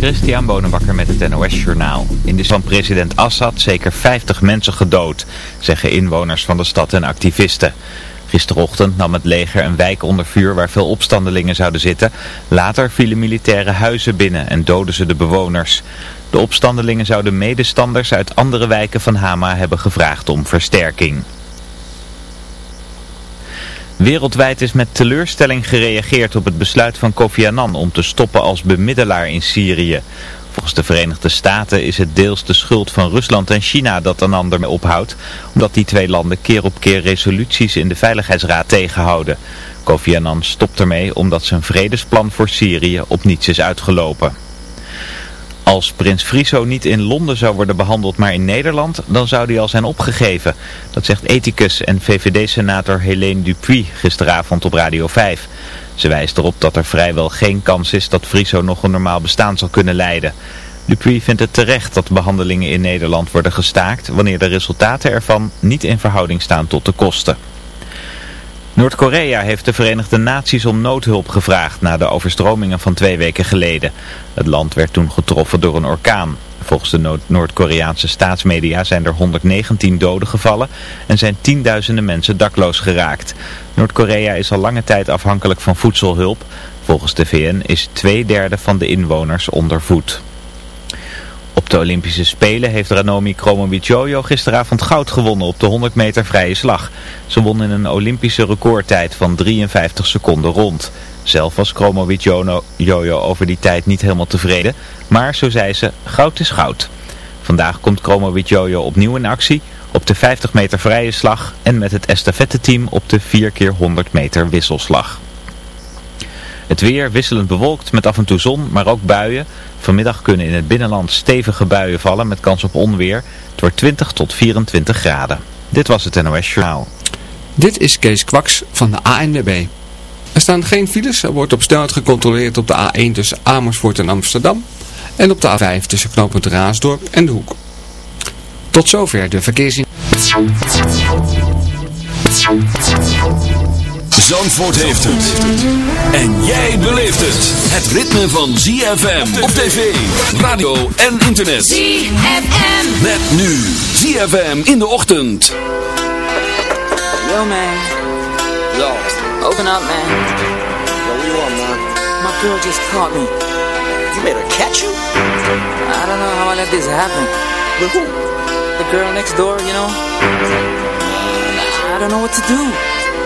Christian Bonenbakker met het NOS Journaal. In de van president Assad zeker 50 mensen gedood, zeggen inwoners van de stad en activisten. Gisterochtend nam het leger een wijk onder vuur waar veel opstandelingen zouden zitten. Later vielen militaire huizen binnen en doden ze de bewoners. De opstandelingen zouden medestanders uit andere wijken van Hama hebben gevraagd om versterking. Wereldwijd is met teleurstelling gereageerd op het besluit van Kofi Annan om te stoppen als bemiddelaar in Syrië. Volgens de Verenigde Staten is het deels de schuld van Rusland en China dat Annan ermee ophoudt, omdat die twee landen keer op keer resoluties in de Veiligheidsraad tegenhouden. Kofi Annan stopt ermee omdat zijn vredesplan voor Syrië op niets is uitgelopen. Als prins Friso niet in Londen zou worden behandeld, maar in Nederland, dan zou hij al zijn opgegeven. Dat zegt ethicus en VVD-senator Helene Dupuy gisteravond op Radio 5. Ze wijst erop dat er vrijwel geen kans is dat Friso nog een normaal bestaan zal kunnen leiden. Dupuy vindt het terecht dat behandelingen in Nederland worden gestaakt wanneer de resultaten ervan niet in verhouding staan tot de kosten. Noord-Korea heeft de Verenigde Naties om noodhulp gevraagd na de overstromingen van twee weken geleden. Het land werd toen getroffen door een orkaan. Volgens de Noord-Koreaanse staatsmedia zijn er 119 doden gevallen en zijn tienduizenden mensen dakloos geraakt. Noord-Korea is al lange tijd afhankelijk van voedselhulp. Volgens de VN is twee derde van de inwoners onder voed. Op de Olympische Spelen heeft Ranomi Kromowidjojo gisteravond goud gewonnen op de 100 meter vrije slag. Ze won in een Olympische recordtijd van 53 seconden rond. Zelf was Kromowidjojo over die tijd niet helemaal tevreden, maar zo zei ze, goud is goud. Vandaag komt Kromowidjojo opnieuw in actie op de 50 meter vrije slag en met het estafette-team op de 4 keer 100 meter wisselslag. Het weer wisselend bewolkt met af en toe zon, maar ook buien. Vanmiddag kunnen in het binnenland stevige buien vallen met kans op onweer. Het wordt 20 tot 24 graden. Dit was het NOS Journaal. Dit is Kees Kwaks van de ANWB. Er staan geen files. Er wordt op snelheid gecontroleerd op de A1 tussen Amersfoort en Amsterdam. En op de A5 tussen knooppunt Raasdorp en De Hoek. Tot zover de verkeersin. Zandvoort heeft het. En jij beleeft het. Het ritme van ZFM op tv, radio en internet. ZFM. Met nu ZFM in de ochtend. Yo man. Yo. Open up man. Yo, what you want, man? My girl just caught me. You made her catch you? I don't know how I let this happen. With who? The girl next door, you know? I don't know what to do.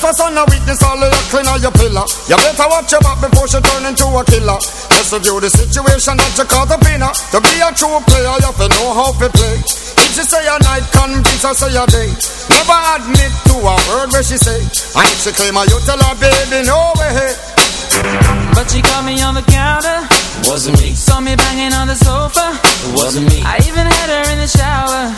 Just a son of weakness, all of your clean on your pillar. You better watch your back before she turn into a killer. Just review the situation that you caught up in her To be a true player, you have to know how to play. If she say a night, convince her say a day. Never admit to a word where she say. And if she claim her, you tell her, baby, no way. But she caught me on the counter. Wasn't me, Saw me banging on the sofa. It wasn't me, I even had her in the shower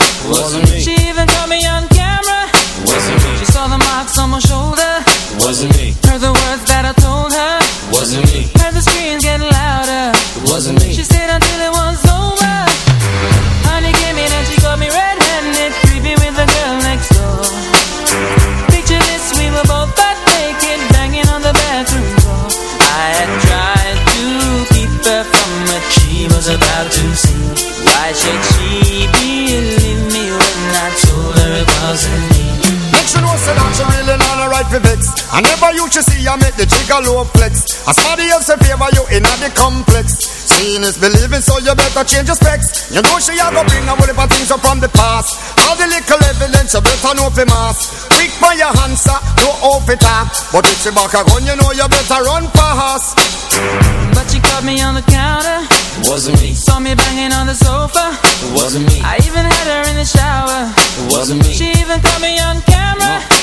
I make the trigger low flex. As somebody else in favor you in the complex. Seeing is believing so you better change your specs. You know she a go bring a whole heap of things up from the past. All the little evidence you better know for mass. Quick by your answer, no off it up. But if she back a gun you know you better run fast. But she caught me on the counter. It wasn't me, Saw me banging on the sofa. It wasn't me, I even had her in the shower. It wasn't me, She even caught me on camera. it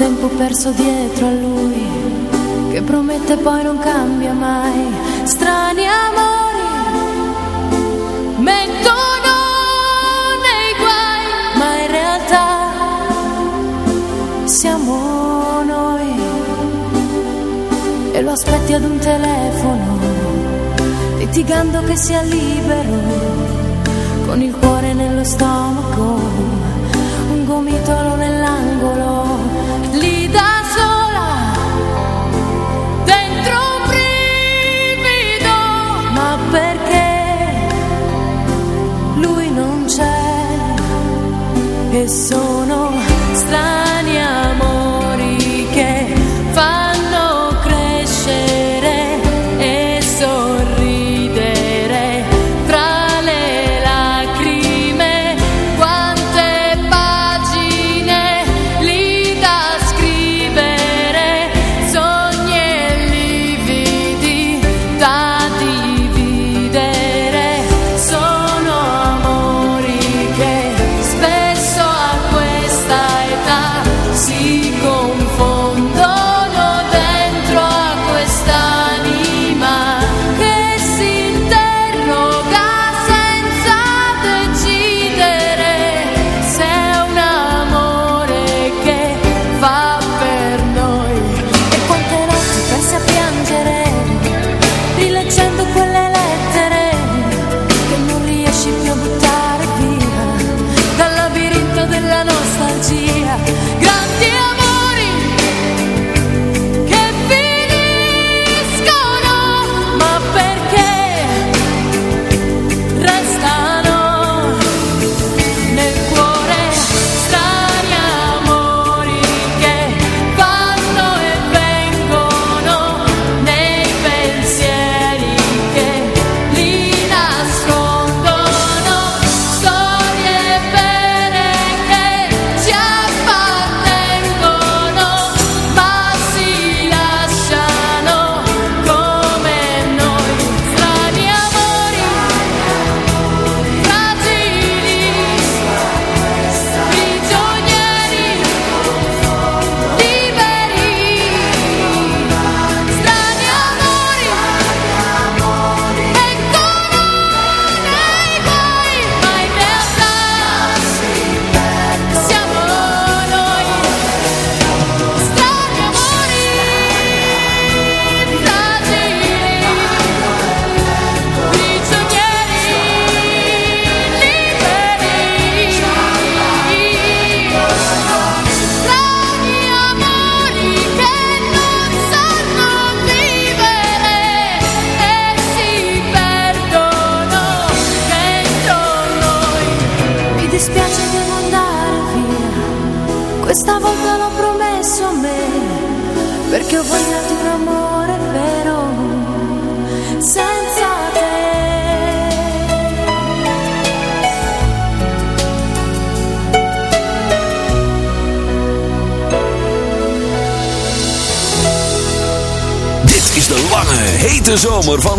tempo perso dietro al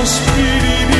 tuo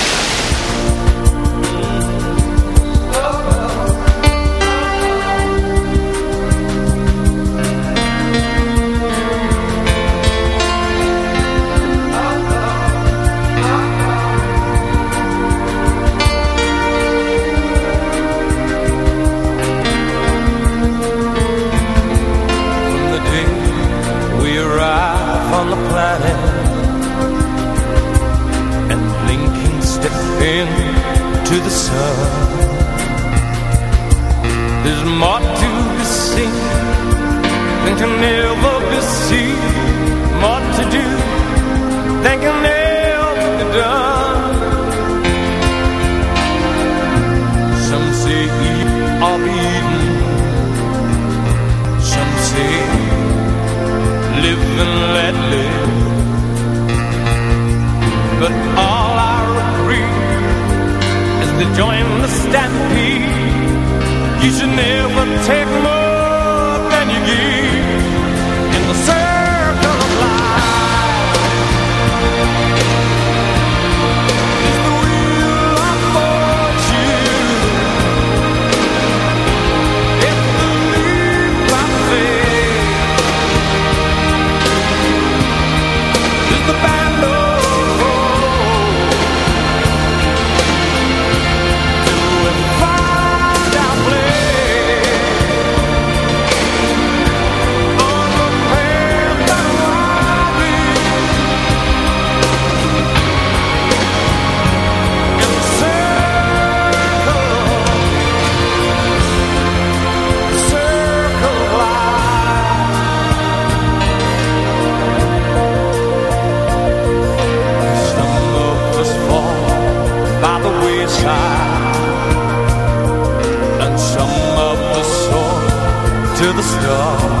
all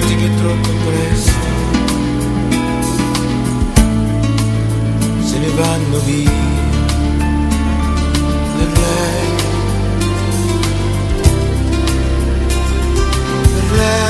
momenti che troppo presto. Se ne vanno via. Per lei, per lei,